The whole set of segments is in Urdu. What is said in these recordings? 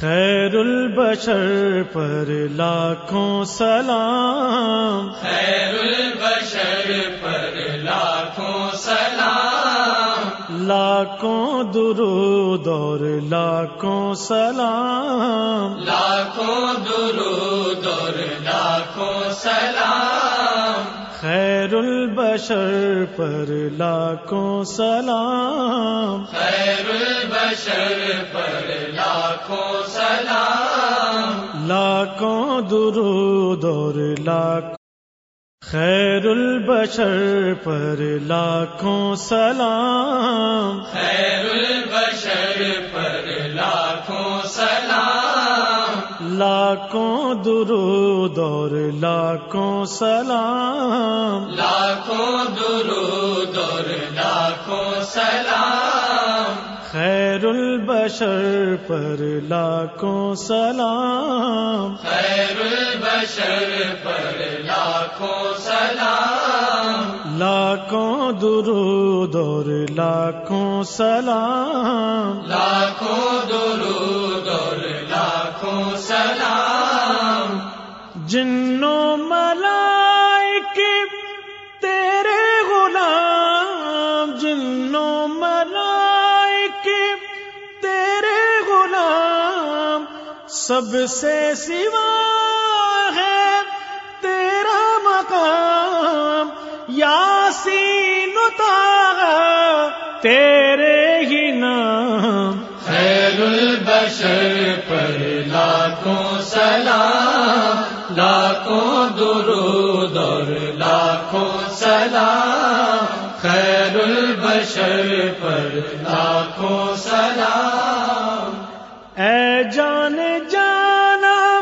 خیر البشر پر لاکھوں سلام خیر البشر پر لاکھوں سلام لاکھوں درود اور لاکھوں سلام لاکھوں درود اور لاکھوں سلام البشر پر لاکھوں سلام خیر البشر پر لاکھوں سلام لاکھوں درود اور لاکھ خیر البشر پر لاکھوں سلام خیر البشر پر لاکھوں سلام لاکھوں درود اور لاکھوں سلام لاکھوں درود اور لاکھوں سلام خیر البشر پر لاکھوں سلام خیر البشر پر لاکھوں سلام لاکھوں درود اور لاکھوں سلام لاکھوں درود اور لاکھوں سلام جنوں ملائک تیرے غلام۔ جنوں ملائک تیرے غلام۔ سب سے سوا ہے تیرا مقام۔ یاسین تاغا تیرے ہی نام۔ خیر البشر۔ لاکھوں سلام، لاکھوں درود اور لاکھوں سلام۔ خیر البشر پر لاکھوں سلام۔ اے جان جانا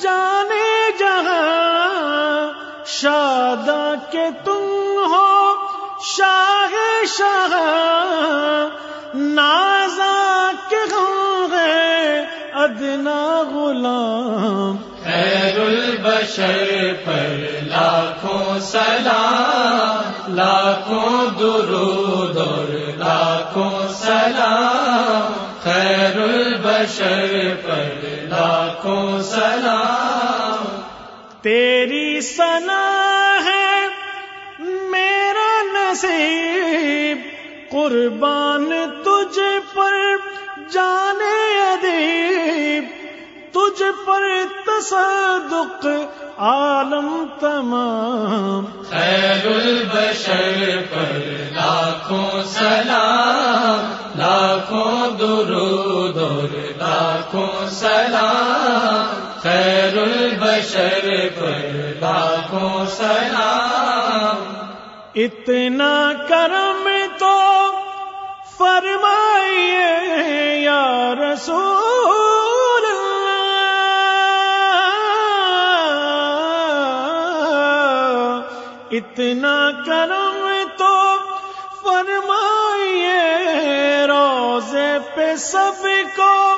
جانے جہاں شادا کے تم ہو، شاہ شاہ۔ نازا کے غم ادنا غلام خیر البشر پر لاکھوں سلام لاکھوں درود اور لاکھوں سلام۔ خیر البشر پر لاکھوں سلام۔ تیری سنا ہے میرا نصیب قربان تجھ پر جانے ادیب تجھ پر تصدق عالم تمام۔ خیر البشر پر لاکھوں سلام لاکھوں درود اور لاکھوں سلام۔ خیر البشر پر لاکھوں سلام۔ اتنا کرم تو فرمائیے رسول اللہ، اتنا کرم تو فرمائیے، روزے پہ سب کو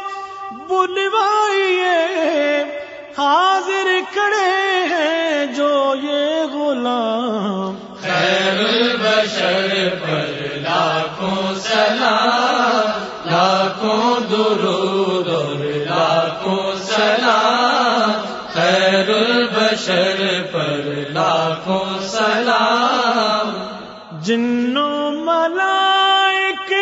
بلوائیے۔ حاضر کھڑے ہیں جو یہ غلام۔ خیر البشر پر لاکھوں سلام لاکھوں درود اور لاکھوں سلام، خیر البشر پر لاکھوں سلام۔ جنوں ملائک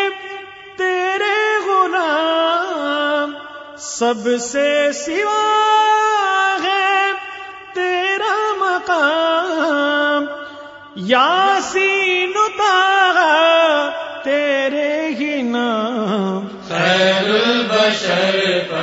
تیرے غلام، سب سے سوا ہے تیرا مقام۔ یاسین تاغا تیرے ہی نام خیر البشر پر